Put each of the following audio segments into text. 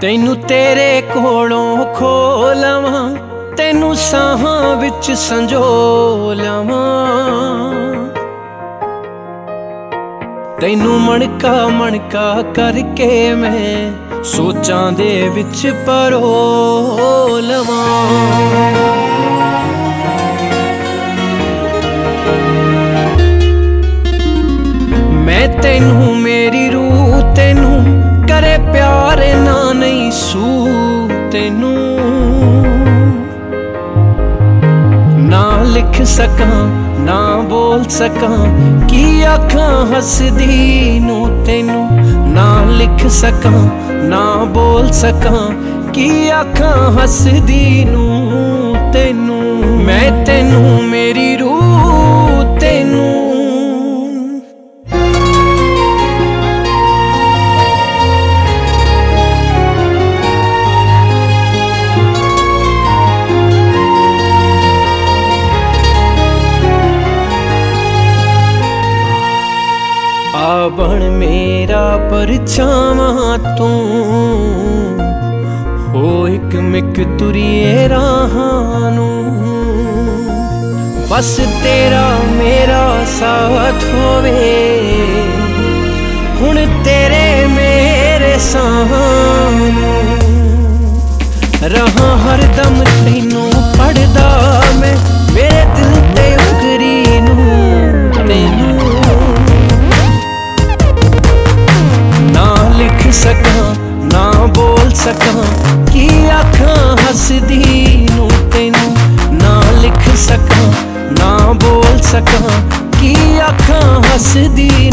ਤੈਨੂੰ ਤੇਰੇ ਕੋਲੋਂ ਖੋ ਲਵਾਂ ਤੈਨੂੰ ਸਾਹਾਂ ਵਿੱਚ ਸੰਜੋ ਲਵਾਂ। ਤੈਨੂੰ ਮਣਕਾ ਮਣਕਾ ਕਰਕੇ ਮੈਂ ਸੋਚਾਂ ਦੇ ਵਿੱਚ ਪਰੋ ਲਵਾਂ। ਮੈਂ ਤੈਨੂੰ ਨਹੀਂ ਤੈਨੂੰ। ਨਾ ਲਿਖ ਸਕਾਂ, ਨਾ ਬੋਲ ਸਕਾਂ, ਕੀ ਆਖਾਂ ਹੱਸਦੀ ਨੂੰ ਤੈਨੂੰ। ਨਾ ਲਿਖ ਸਕਾਂ, ਨਾ ਬੋਲ ਸਕਾਂ, ਕੀ ਆਖਾਂ ਹੱਸਦੀ ਨੂੰ ਤੈਨੂੰ। ਮੈਂ ਤੈਨੂੰ ਮੇਰੀ ਬਣ ਮੇਰਾ ਪਰਛਾਵਾਂ ਤੂੰ। ਹੋ ਇੱਕ ਮਿਕ ਤੁਰੀਏ ਰਾਹਾਂ ਨੂੰ। ਬਸ ਤੇਰਾ ਮੇਰਾ ਸਾਥ ਹੋਵੇ। ਹੁਣ ਤੇਰੇ ਮੇਰੇ ਸਾਹਾਂ ਨੂੰ ਰਹਾ ਹਰਦਮ ਤੈਨੂੰ ਪੜਦਾ ਮੈਂ। ਸਕਾਂ? ਕੀ ਆਖਾਂ ਹੱਸਦੀ ਨੂੰ ਤੈਨੂੰ? ਨਾ ਲਿਖ ਸਕਾਂ, ਨਾ ਬੋਲ ਸਕਾਂ। ਕੀ ਆਖਾਂ ਹੱਸਦੀ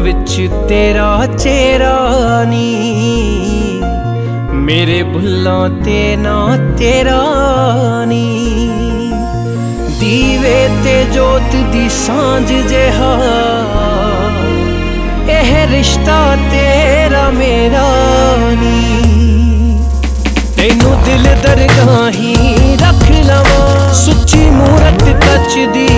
ਵਿੱਚ ਤੇਰਾ ਚਿਹਰਾ ਨੀ। ਮੇਰੇ ਭੁੱਲਾਂ ਤੇ ਨਾ ਤੇਰਾ ਨੀ। ਦੀਵੇ ਤੇ ਜੋਤ ਦੀ ਸਾਂਝ ਜਿਹਾ। ਇਹ ਰਿਸ਼ਤਾ ਤੇਰਾ ਮੇਰਾ ਨੀ। ਤੈਨੂੰ ਦਿਲ ਦਰਗਾਹੀ ਰੱਖ ਲਵਾਂ। ਸੁੱਚੀ ਮੂਰਤ ਕੱਚਦੀ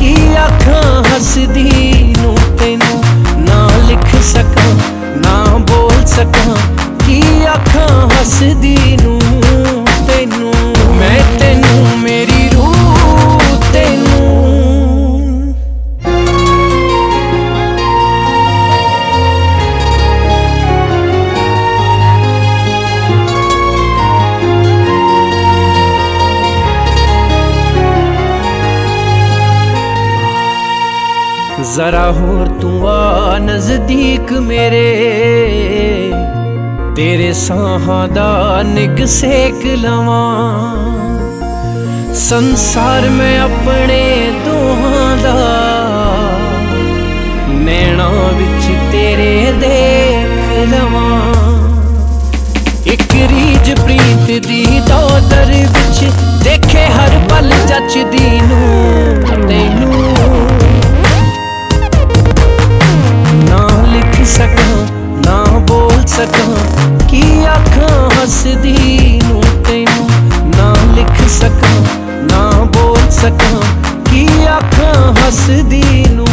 ਕੀ ਆਖਾਂ ਹੱਸਦੀ ਨੂੰ ਤੈਨੂੰ? ਨਾ ਲਿਖ ਸਕਾਂ, ਨਾ ਬੋਲ ਸਕਾਂ। ਕੀ ਆਖਾਂ ਹੱਸਦੀ ਨੂੰ ਜ਼ਰਾ ਹੋਰ ਤੂੰ ਆ ਨਜ਼ਦੀਕ ਮੇਰੇ। ਤੇਰੇ ਸਾਹਾਂ ਦਾ ਨਿਗ ਸੇਕ ਲਵਾਂ। ਸੰਸਾਰ ਮੈਂ ਆਪਣੇ ਦੋਹਾਂ ਦਾ। ਨੈਣਾ ਵਿੱਚ ਤੇਰੇ ਦੇਖ ਲਵਾਂ। ਇੱਕ ਰੀਜ ਪ੍ਰੀਤ ਦੀ ਦੋਦਰ ਵਿੱਚ ਦੇਖੇ ਹਰ ਪਲ ਜੱਚਦੀ ਨੂੰ ਤੈਨੂੰ ਸਕਾਂ, ਕੀ ਅੱਖਾਂ ਹੱਸਦੀ ਨੂੰ ਤੈਨੂੰ? ਨਾ ਲਿਖ ਸਕਾਂ, ਨਾ ਬੋਲ ਸਕਾਂ, ਕੀ ਅੱਖਾਂ ਹੱਸਦੀ ਨੂੰ